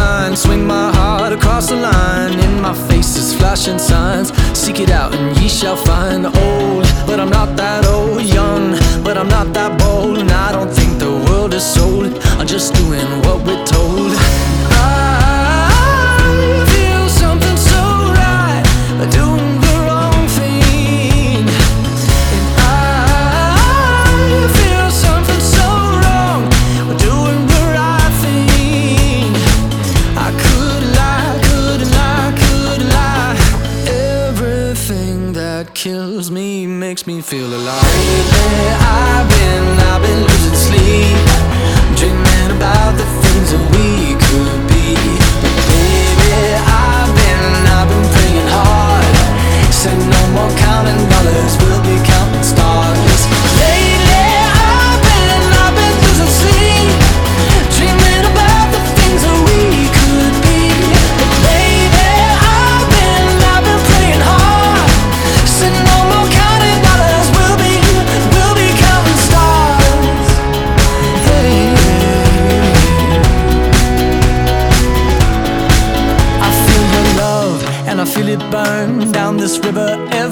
Vine. Swing my heart across the line. In my face is flashing signs. Seek it out and ye shall find. Old, but I'm not that old. Makes me feel alive. Lately, I've been, I've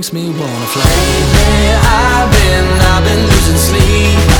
makes me wanna fly. Lately, I've been, I've been losing sleep,